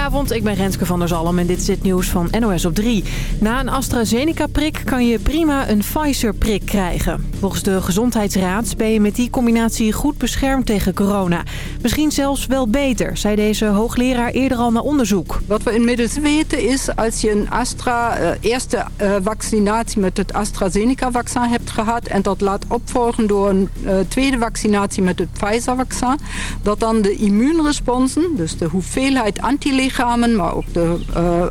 Goedenavond, ik ben Renske van der Zalm en dit is het nieuws van NOS op 3. Na een AstraZeneca-prik kan je prima een Pfizer-prik krijgen. Volgens de Gezondheidsraad ben je met die combinatie goed beschermd tegen corona. Misschien zelfs wel beter, zei deze hoogleraar eerder al naar onderzoek. Wat we inmiddels weten is, als je een Astra, uh, eerste uh, vaccinatie met het AstraZeneca-vaccin hebt gehad... en dat laat opvolgen door een uh, tweede vaccinatie met het Pfizer-vaccin... dat dan de immuunresponsen, dus de hoeveelheid antilichamen... maar ook de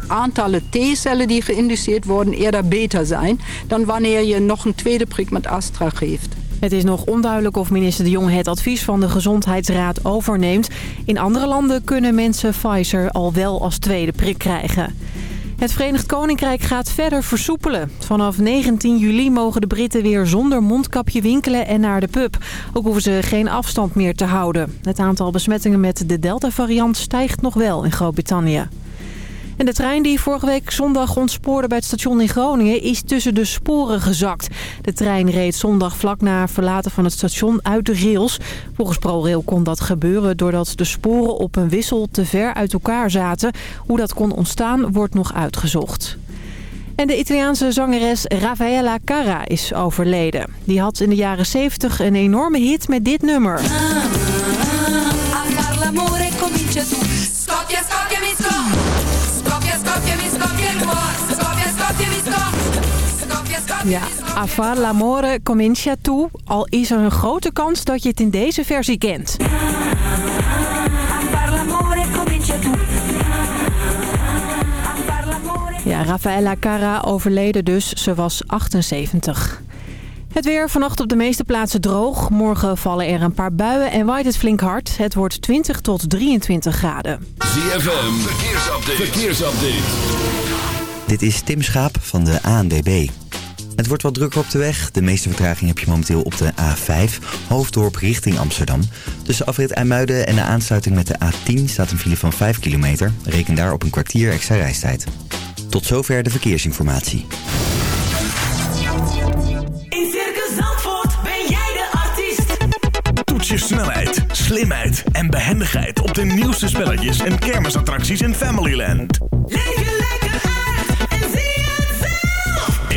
aantallen T-cellen die geïnduceerd worden eerder beter zijn... dan wanneer je nog een tweede prik met Astra geeft. Het is nog onduidelijk of minister De Jong het advies van de Gezondheidsraad overneemt. In andere landen kunnen mensen Pfizer al wel als tweede prik krijgen. Het Verenigd Koninkrijk gaat verder versoepelen. Vanaf 19 juli mogen de Britten weer zonder mondkapje winkelen en naar de pub. Ook hoeven ze geen afstand meer te houden. Het aantal besmettingen met de Delta-variant stijgt nog wel in Groot-Brittannië. En de trein die vorige week zondag ontspoorde bij het station in Groningen is tussen de sporen gezakt. De trein reed zondag vlak na verlaten van het station uit de rails. Volgens ProRail kon dat gebeuren doordat de sporen op een wissel te ver uit elkaar zaten. Hoe dat kon ontstaan wordt nog uitgezocht. En de Italiaanse zangeres Raffaella Carra is overleden. Die had in de jaren 70 een enorme hit met dit nummer. Ja, Afar l'amore comincia tu. Al is er een grote kans dat je het in deze versie kent. Ja, Raffaella Cara overleden dus. Ze was 78. Het weer vannacht op de meeste plaatsen droog. Morgen vallen er een paar buien en waait het flink hard. Het wordt 20 tot 23 graden. ZFM, verkeersupdate. verkeersupdate. Dit is Tim Schaap van de ANDB. Het wordt wat drukker op de weg. De meeste vertraging heb je momenteel op de A5, hoofddorp richting Amsterdam. Tussen afrit IJmuiden en de aansluiting met de A10 staat een file van 5 kilometer. Reken daar op een kwartier extra reistijd. Tot zover de verkeersinformatie. In Circus Zandvoort ben jij de artiest. Toets je snelheid, slimheid en behendigheid op de nieuwste spelletjes en kermisattracties in Familyland. Leef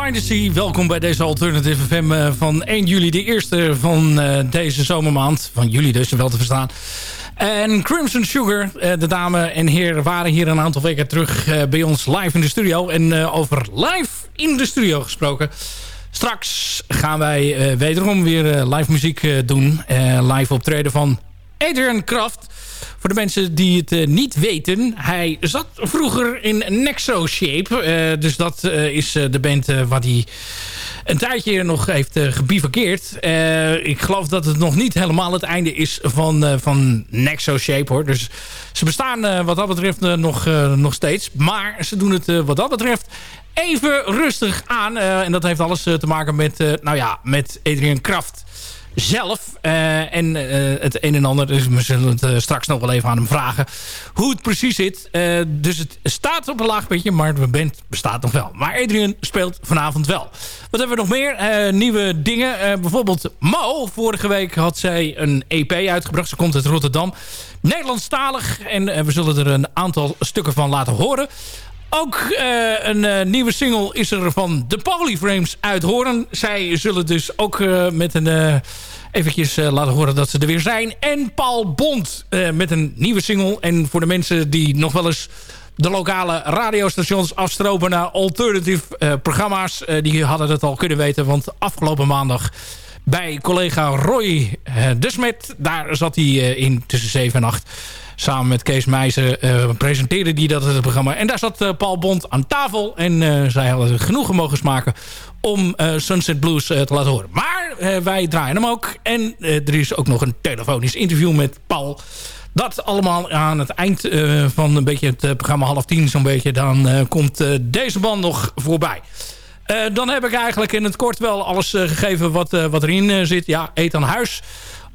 Privacy. Welkom bij deze Alternative FM eh, van 1 juli. De eerste van eh, deze zomermaand. Van juli dus, wel te verstaan. En Crimson Sugar, eh, de dame en heer, waren hier een aantal weken terug bij ons live in de studio. En over live in de studio gesproken. Straks gaan wij wederom weer live muziek doen. Live optreden van Adrian Kraft. Voor de mensen die het eh, niet weten. Hij zat vroeger in Nexo Shape. Eh, dus dat eh, is de band waar hij een tijdje nog heeft. Eh, ik geloof dat het nog niet helemaal het einde is van, eh, van Nexo Shape. Hoor. Dus ze bestaan wat dat betreft nog, nog steeds. Maar ze doen het wat dat betreft even rustig aan. En dat heeft alles te maken met, nou ja, met Adrian Kraft zelf. eh, en eh, het een en ander. Dus we zullen het eh, straks nog wel even aan hem vragen. Hoe het precies zit. Dus het staat op een laag beetje. Maar de band bestaat nog wel. Maar Adrian speelt vanavond wel. Wat hebben we nog meer? Nieuwe dingen. Bijvoorbeeld Mo. Vorige week had zij een EP uitgebracht. Ze komt uit Rotterdam. Nederlandstalig. En eh, we zullen er een aantal stukken van laten horen. Ook eh, een eh, nieuwe single is er van de Polyframes uit Horen. Zij zullen dus ook eh, met een... eventjes laten horen dat ze er weer zijn. En Paul Bond met een nieuwe single. En voor de mensen die nog wel eens de lokale radiostations afstropen naar alternative programma's. die hadden het al kunnen weten. Want afgelopen maandag bij collega Roy eh, de Smet. Daar zat hij eh, in tussen 7 en 8. Samen met Kees Meijzen eh, presenteerde die dat het programma. En daar zat Paul Bond aan tafel. En zij hadden genoegen mogen smaken om Sunset Blues te laten horen. Maar wij draaien hem ook. En er is ook nog een telefonisch interview met Paul. Dat allemaal aan het eind van een beetje het programma half tien zo'n beetje. Dan komt deze band nog voorbij. Eh, dan heb ik eigenlijk in het kort wel alles eh, gegeven wat, eh, wat erin zit. Ja, Eet aan Huis.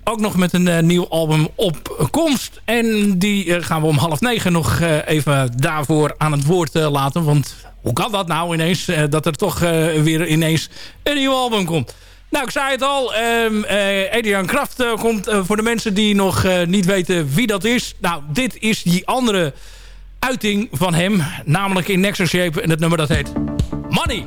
Ook nog met een nieuw album op komst. En die gaan we om half negen nog even daarvoor aan het woord laten. Want hoe kan dat nou ineens? dat er toch weer ineens een nieuw album komt. Nou, ik zei het al. ehm eh, Adrian Kraft komt voor de mensen die nog niet weten wie dat is. Nou, dit is die andere uiting van hem. Namelijk in Nexus Shape. En het nummer dat heet Money.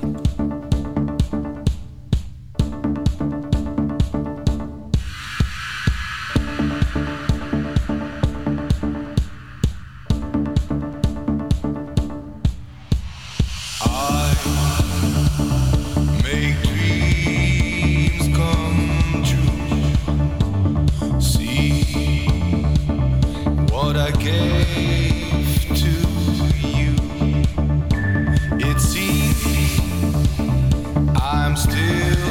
Still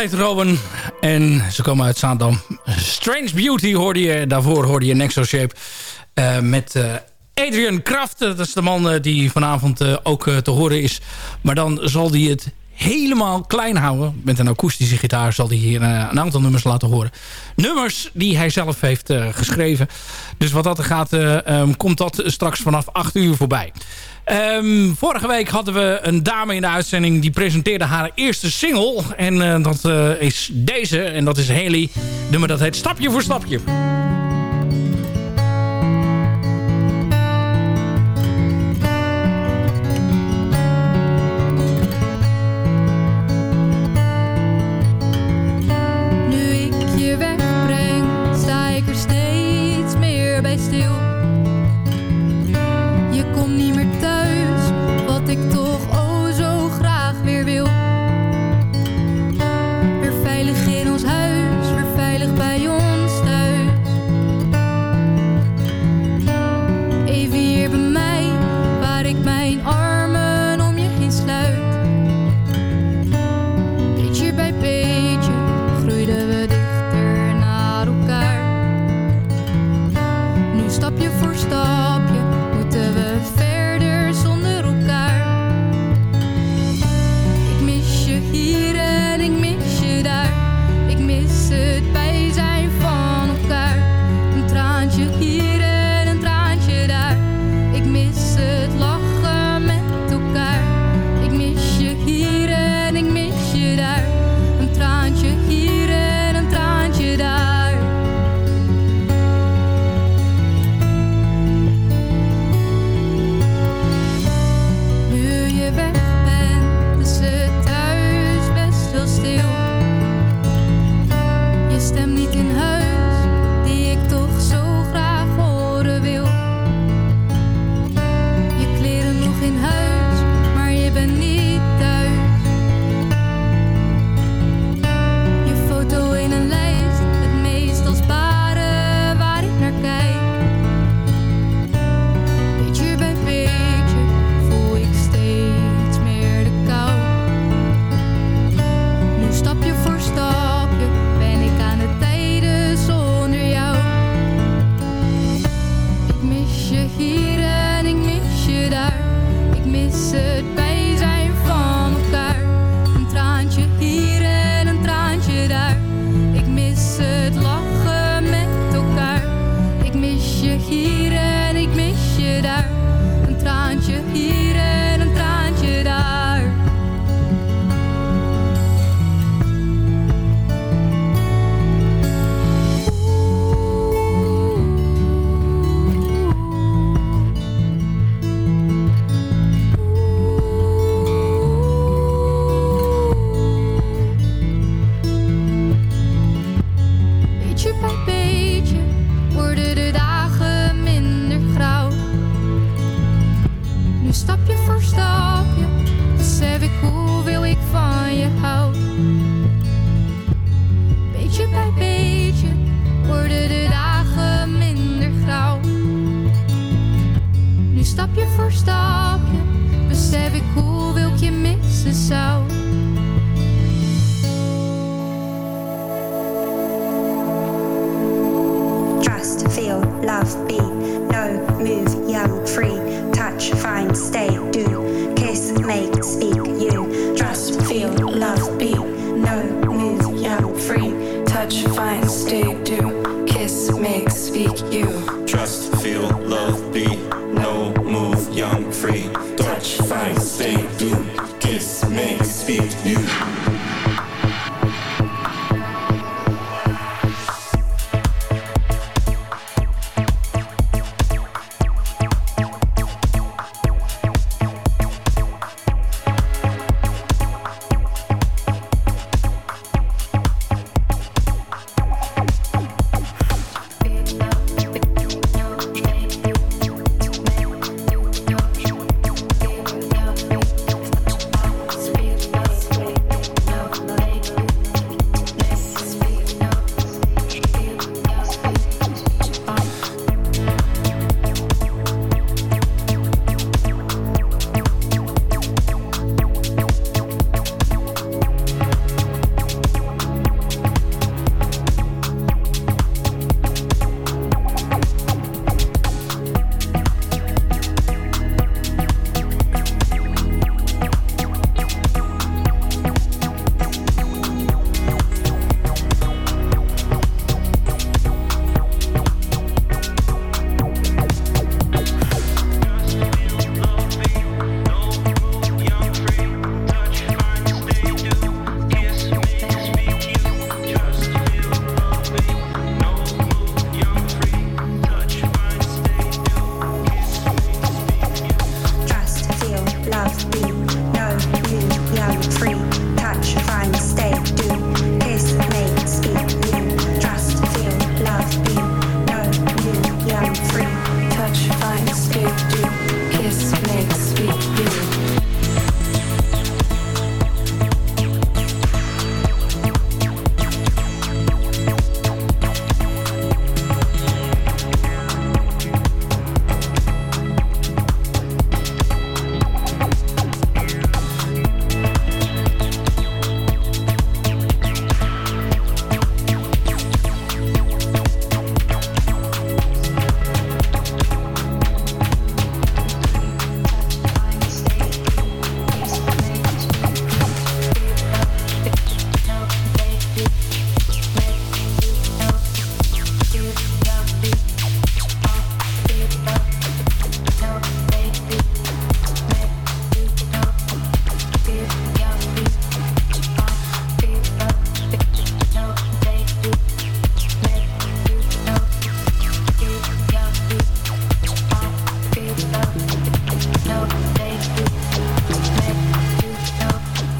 heet Rowan en ze komen uit Zaandam. Strange Beauty hoorde je, daarvoor hoorde je Nexo Shape eh, met eh, Adrian Kraft. Dat is de man eh, die vanavond ook te horen is. Maar dan zal hij het helemaal klein houden. Met een akoestische gitaar zal hij hier eh, een aantal nummers laten horen. Nummers die hij zelf heeft eh, geschreven. Dus wat dat gaat, eh, ehm, komt dat straks vanaf 8 uur voorbij. Ehm, vorige week hadden we een dame in de uitzending... die presenteerde haar eerste single. En dat is deze. En dat is Haley. Nummer dat heet Stapje voor Stapje.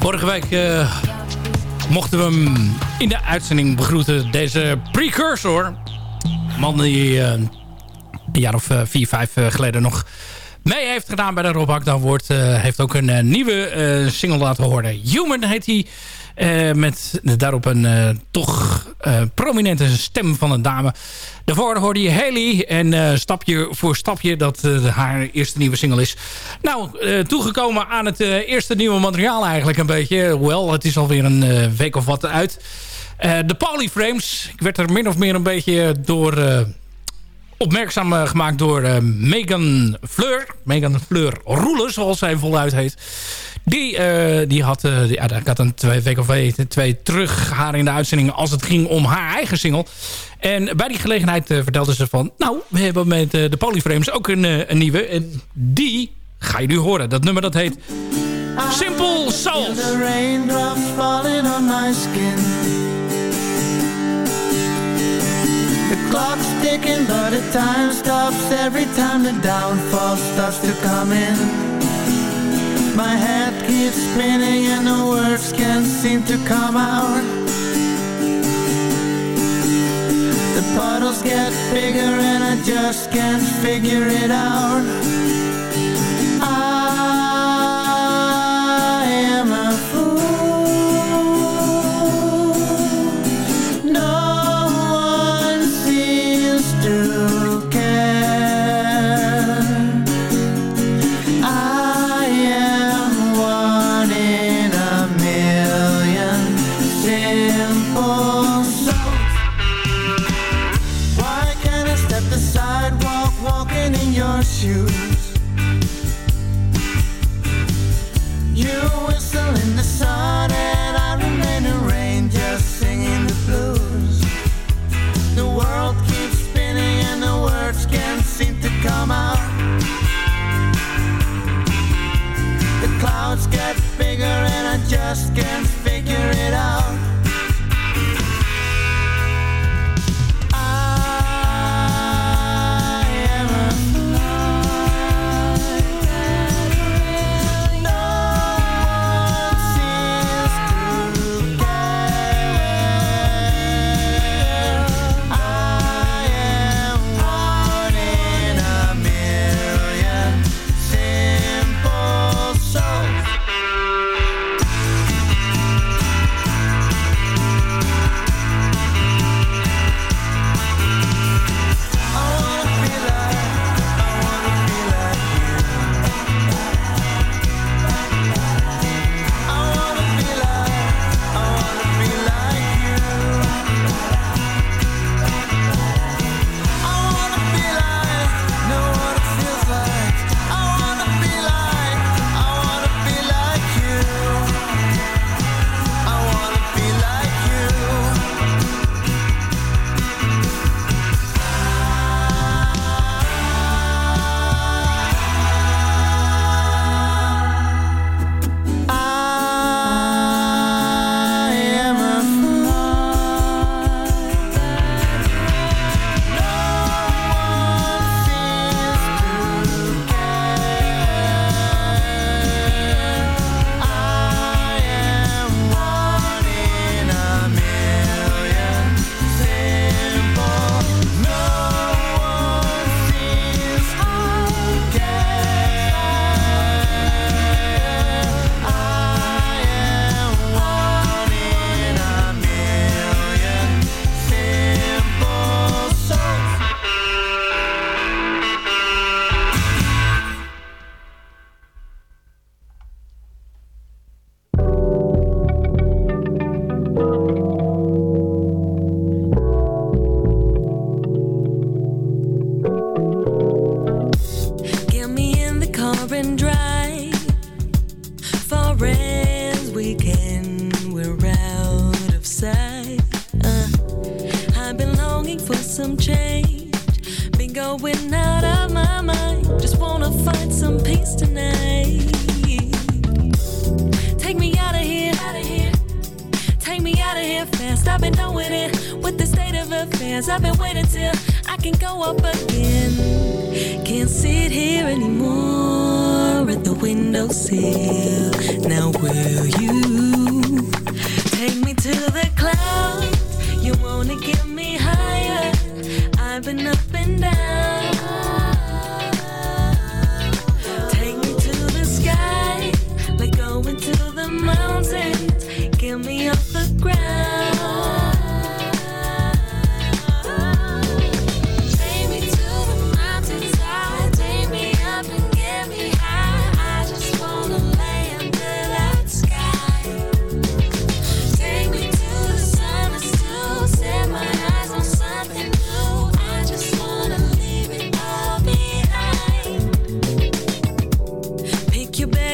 Vorige week eh, mochten we hem in de uitzending begroeten. Deze precursor. Man die eh, een jaar of eh, vier, vijf geleden nog mee heeft gedaan bij de Rob Award. eh, heeft ook een nieuwe single laten horen. Human heet hij. Eh, met daarop een eh, toch eh, prominente stem van een dame. Daarvoor hoorde je Haley. En stapje voor stapje dat haar eerste nieuwe single is. Nou, toegekomen aan het eerste nieuwe materiaal eigenlijk een beetje. Hoewel, het is alweer een week of wat uit. De Polyframes. Ik werd er min of meer een beetje door... opmerkzaam gemaakt door Megan Fleur. Megan Fleur Roelen, zoals zij voluit heet. Die, eh, die had, ja, ik had een twee weken of twee, terug haar in de uitzending als het ging om haar eigen single. En bij die gelegenheid eh, vertelde ze van... nou, we hebben met de Polyframes ook een, een nieuwe. En die ga je nu horen. Dat nummer dat heet Simple Souls. The clock's ticking, but the time stops every time the downfall starts to come in. My head keeps spinning and the words can't seem to come out. The puddles get bigger and I just can't figure it out. Simple souls. Why can't I step the sidewalk walking in your shoes?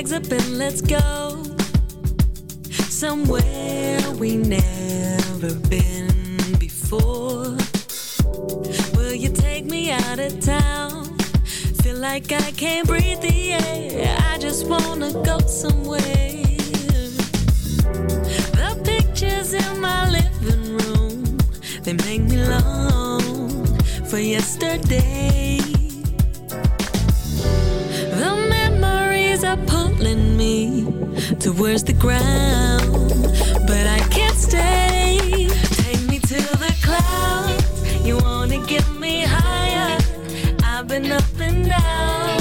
Bags up and let's go somewhere we never been before. Will you take me out of town? Feel like I can't breathe the air. I just wanna go somewhere. The pictures in my living room, they make me long for yesterday. Are pulling me towards the ground, but I can't stay. Take me to the clouds. You wanna get me higher? I've been up and down.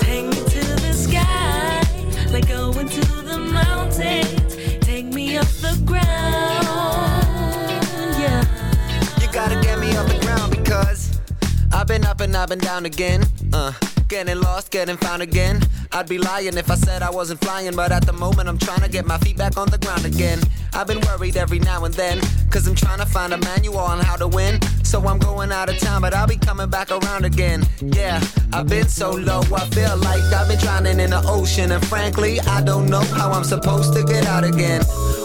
Take me to the sky, like going to the mountains. Take me off the ground, yeah. You gotta get me off the ground because I've been up and I've been down again. Uh, getting lost, getting found again. I'd be lying if I said I wasn't flying, but at the moment I'm trying to get my feet back on the ground again. I've been worried every now and then, cause I'm trying to find a manual on how to win. So I'm going out of town, but I'll be coming back around again. Yeah, I've been so low, I feel like I've been drowning in the ocean, and frankly, I don't know how I'm supposed to get out again.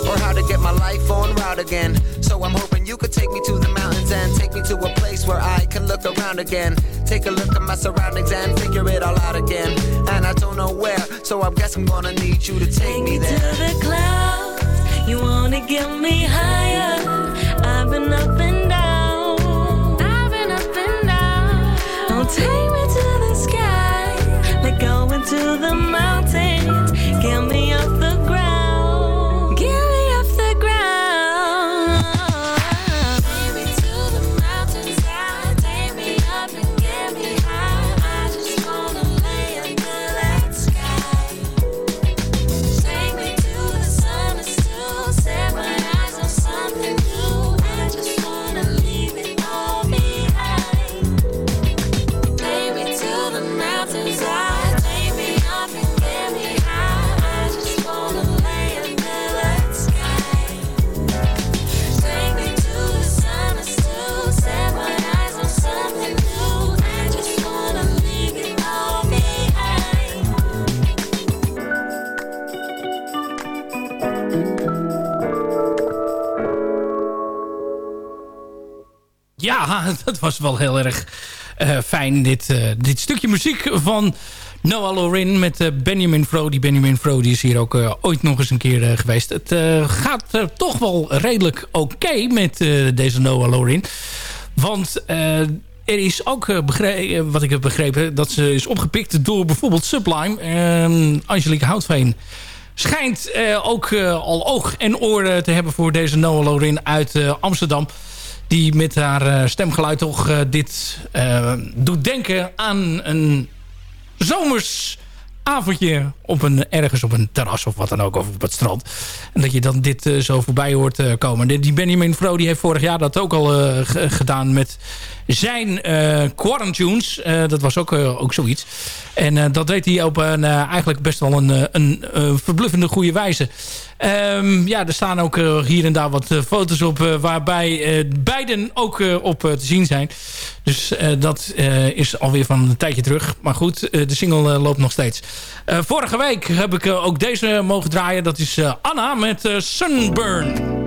Or how to get my life on route again. So I'm hoping you could take me to the mountains and take me to a place where I can look around again. Take a look at my surroundings and figure it all out again. And I don't know where, so I guess I'm gonna need you to take me to there. the clouds. You wanna get me higher? I've been up and down. I've been up and down. Oh, take me to the sky, like going to the dat was wel heel erg eh, fijn. Dit, eh, dit stukje muziek van Noah Lorin met eh, Benjamin Fro. Die Benjamin Fro die is hier ook ooit nog eens een keer geweest. Het gaat toch wel redelijk oké met deze Noah Lorin. Want er is ook, begre- eh, wat ik heb begrepen... dat ze is opgepikt door bijvoorbeeld Sublime. en Angelique Houtveen schijnt ook al oog en oor te hebben... voor deze Noah Lorin uit Amsterdam die met haar eh, stemgeluid toch eh, dit eh, doet denken aan een zomers avondje op een, ergens op een terras of wat dan ook, of op het strand. En dat je dan dit zo voorbij hoort komen. Die- Benjamin Fro die heeft vorig jaar dat ook al gedaan met zijn Quarantunes. Dat was ook, ook zoiets. En dat deed hij op een, eigenlijk best wel een, een verbluffende goede wijze. Ehm, ja, er staan ook eh, hier en daar wat eh, foto's op... eh, waarbij beiden ook op te zien zijn. Dus dat is alweer van een tijdje terug. Maar goed, de single loopt nog steeds. Vorige week heb ik ook deze mogen draaien. Dat is Anna met Sunburn.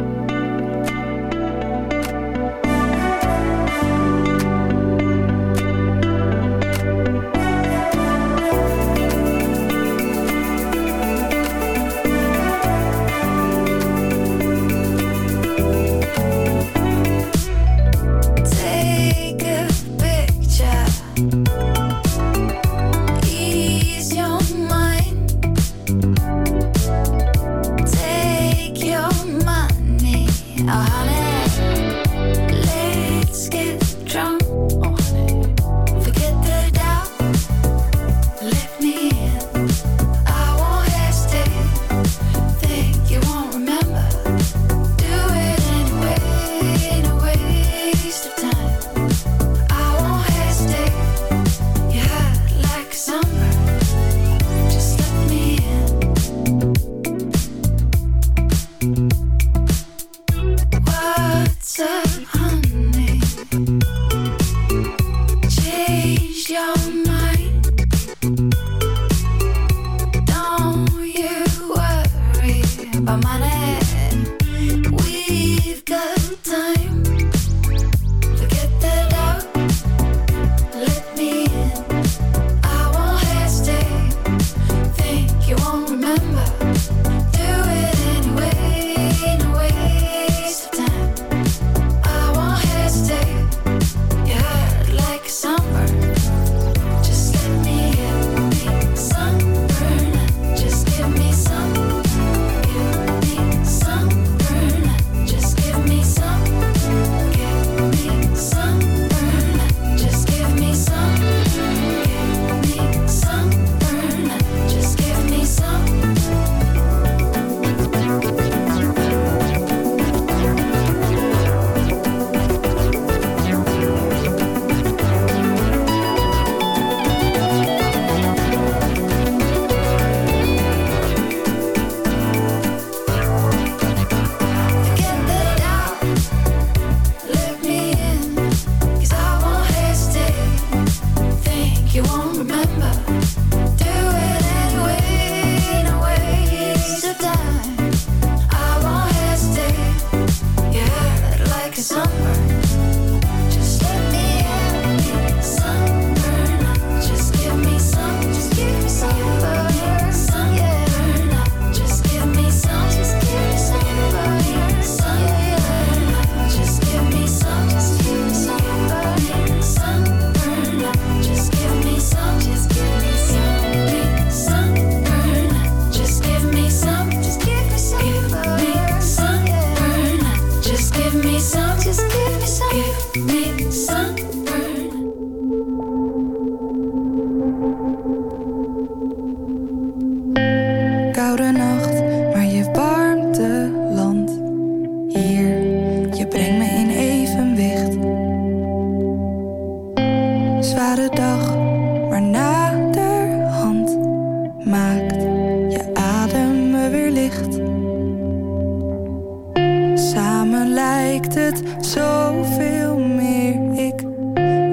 Samen lijkt het zoveel meer. Ik,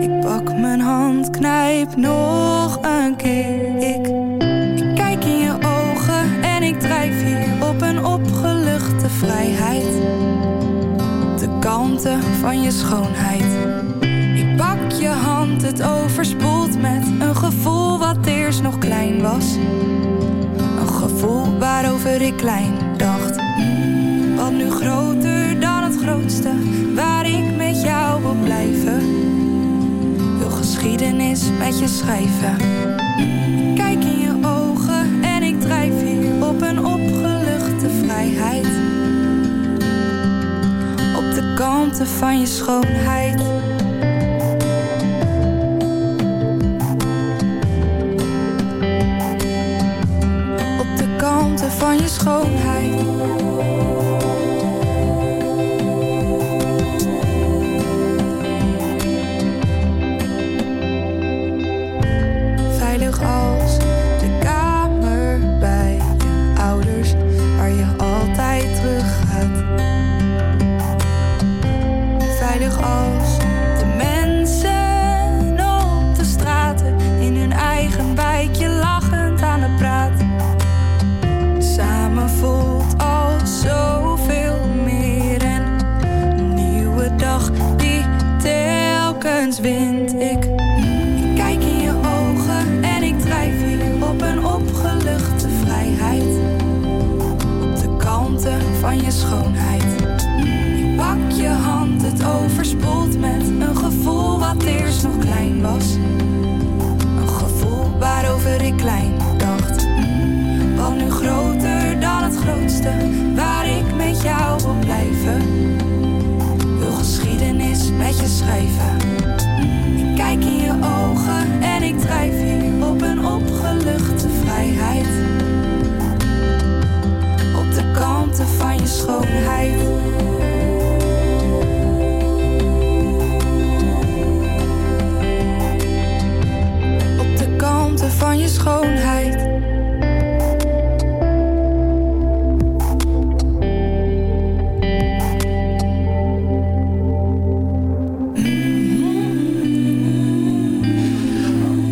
ik pak mijn hand, knijp nog een keer. Ik, ik kijk in je ogen en ik drijf hier op een opgeluchte vrijheid. De kanten van je schoonheid. Ik pak je hand, het overspoelt met een gevoel wat eerst nog klein was. Een gevoel waarover ik klein dacht. Mm, Wat nu het waar ik met jou wil blijven. Wil geschiedenis met je schrijven. Kijk in je ogen en ik drijf hier op een opgeluchte vrijheid. Op de kanten van je schoonheid. Op de kanten van je schoonheid. Ik klein dacht. Wat nu groter dan het grootste, waar ik met jou wil blijven. Wil geschiedenis met je schrijven. Ik kijk in je ogen en ik drijf hier op een opgeluchte vrijheid. Op de kanten van je schoonheid. Van je schoonheid.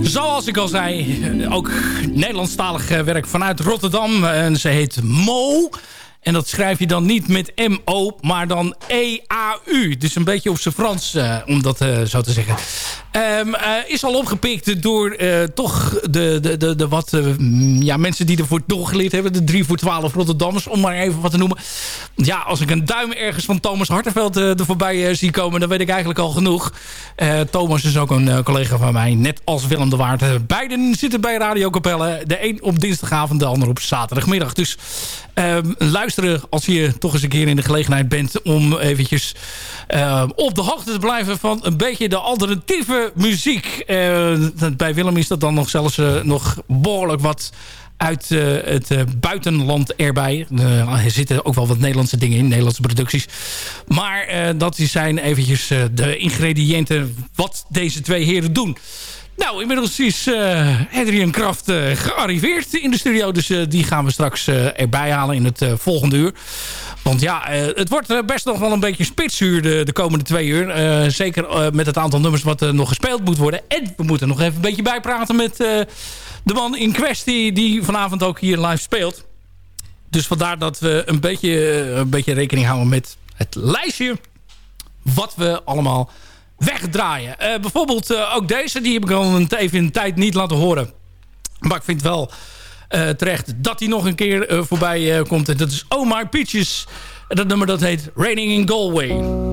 Zoals ik al zei, ook Nederlandstalig eh, werk vanuit Rotterdam. En ze heet Mo. En dat schrijf je dan niet met M-O, maar dan E-A-U. Dus een beetje op zijn Frans, eh, om dat eh, zo te zeggen. Ehm, eh, is al opgepikt door eh, toch de, de, de, wat eh, mm, ja, mensen die ervoor doorgeleerd hebben. De 3 voor 12 Rotterdammers, om maar even wat te noemen. Ja, als ik een duim ergens van Thomas Hartenveld er voorbij zie komen... dan weet ik eigenlijk al genoeg. Thomas is ook een collega van mij, net als Willem de Waard. Beiden zitten bij Radio Capelle. De een op dinsdagavond, de ander op zaterdagmiddag. Dus ehm, luisteren als je toch eens een keer in de gelegenheid bent... om eventjes op de hoogte te blijven van een beetje de alternatieve muziek. Eh, bij Willem is dat dan nog zelfs eh, nog behoorlijk wat uit eh, het buitenland erbij. Er zitten ook wel wat Nederlandse dingen in, Nederlandse producties. Maar dat zijn eventjes de ingrediënten wat deze twee heren doen. Nou, inmiddels is Adrian Kraft gearriveerd in de studio. Dus die gaan we straks erbij halen in het volgende uur. Want ja, eh, het wordt eh, best nog wel een beetje spitsuur de, de komende twee uur. Eh, zeker met het aantal nummers wat er nog gespeeld moet worden. En we moeten nog even een beetje bijpraten met de man in kwestie... die vanavond ook hier live speelt. Dus vandaar dat we een beetje, een beetje rekening houden met het lijstje... wat we allemaal wegdraaien. Bijvoorbeeld ook deze, die heb ik al een, even een tijd niet laten horen. Maar ik vind wel terecht dat hij nog een keer eh, voorbij eh, komt. En dat is Oh My Peaches. En dat nummer dat heet Raining in Galway.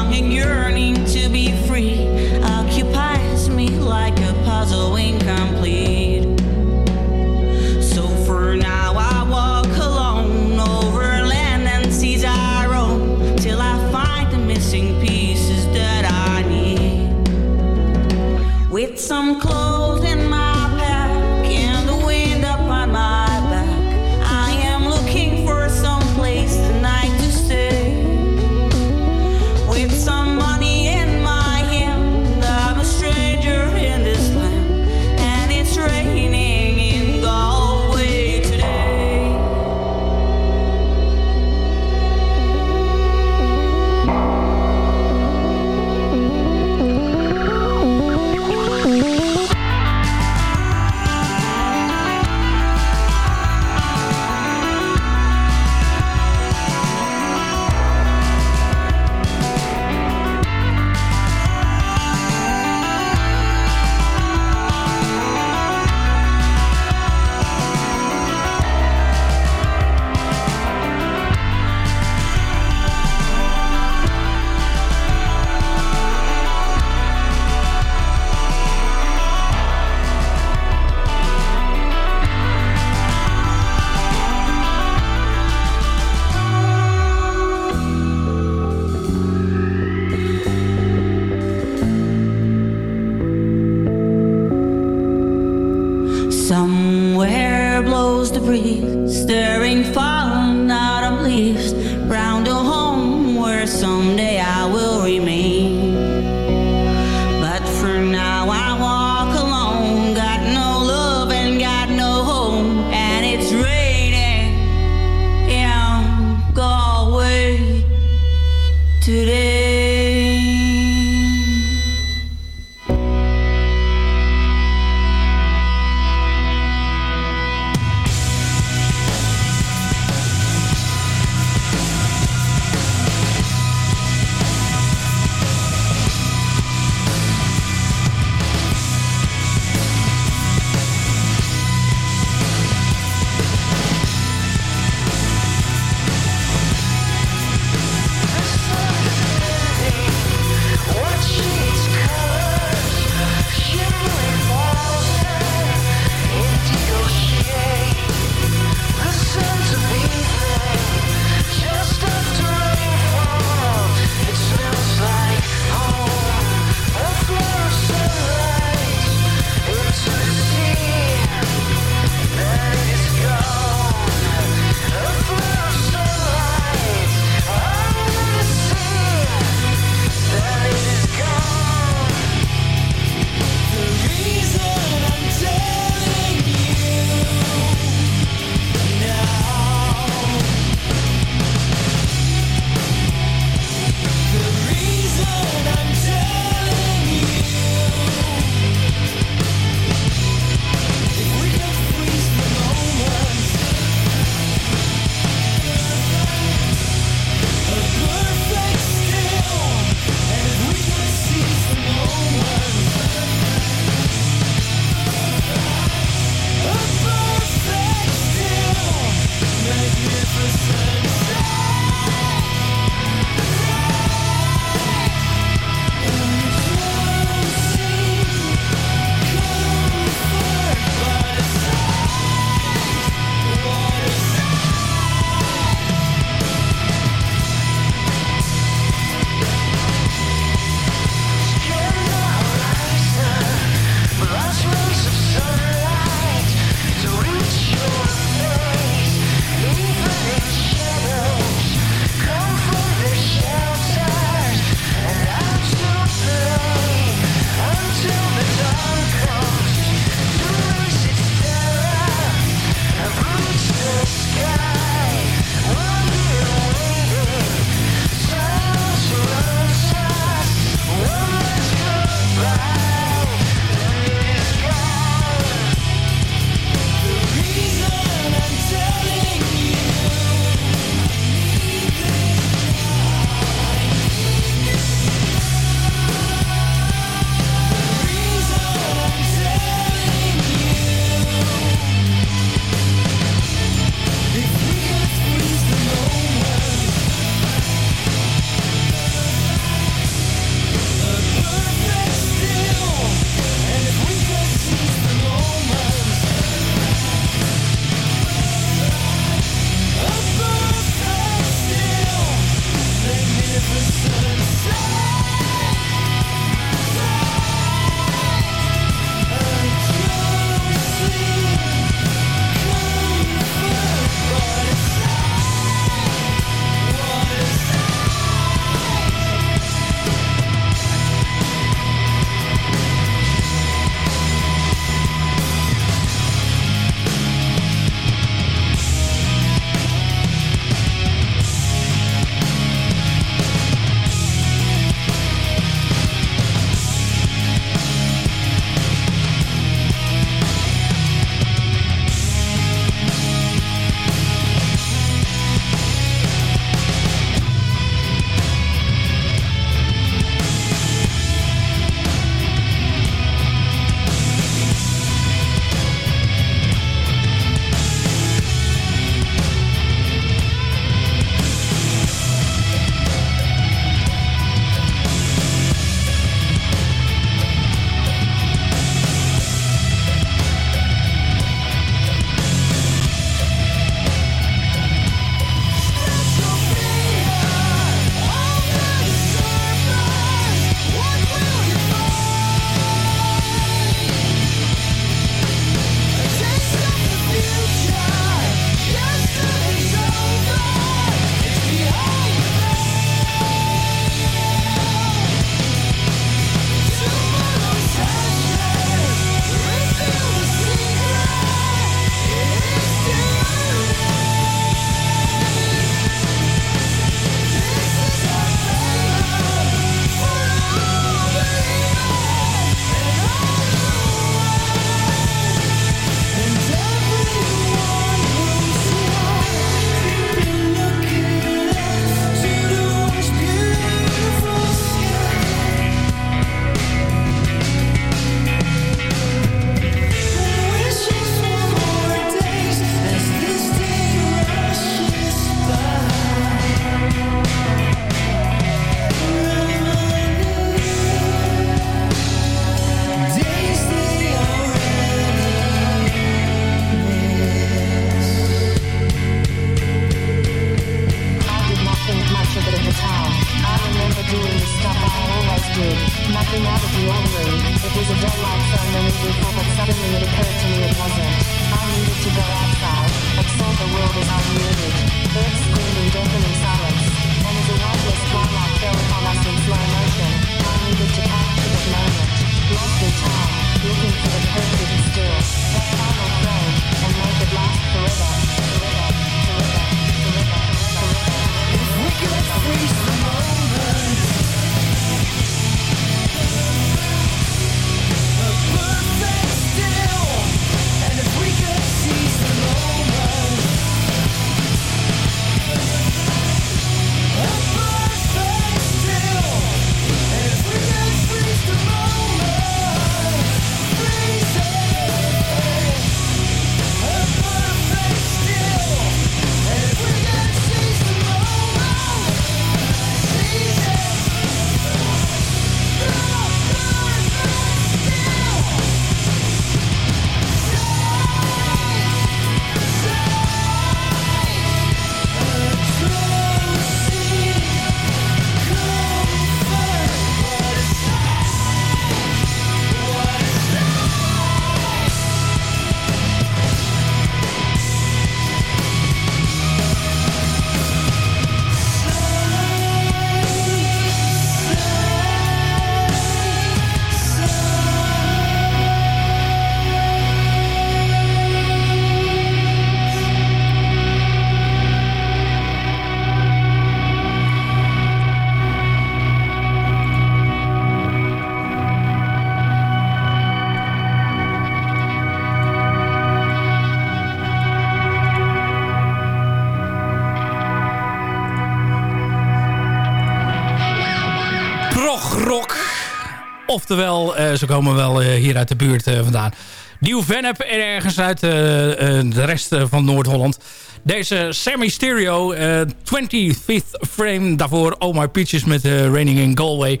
Oftewel, eh, ze komen wel eh, hier uit de buurt eh, vandaan. Nieuw Vennep en ergens uit de rest van Noord-Holland. Deze Sammy Stereo, eh 25th frame. Daarvoor Oh My Peaches met eh, Raining in Galway.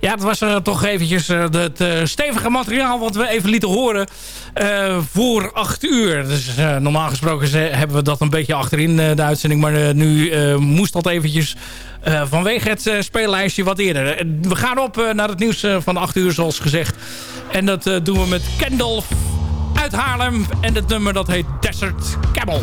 Ja, het was eh, toch eventjes eh, het eh, stevige materiaal wat we even lieten horen eh, voor 8 uur. Dus eh, normaal gesproken hebben we dat een beetje achterin eh, de uitzending. Maar eh, nu eh, moest dat eventjes eh, vanwege het eh, speellijstje wat eerder. Eh, we gaan op eh, naar het nieuws eh, van 8 uur zoals gezegd. En dat eh, doen we met Kendall uit Haarlem. En het nummer dat heet Desert Camel.